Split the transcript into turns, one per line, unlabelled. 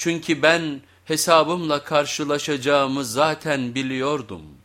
Çünkü ben hesabımla karşılaşacağımı zaten biliyordum.''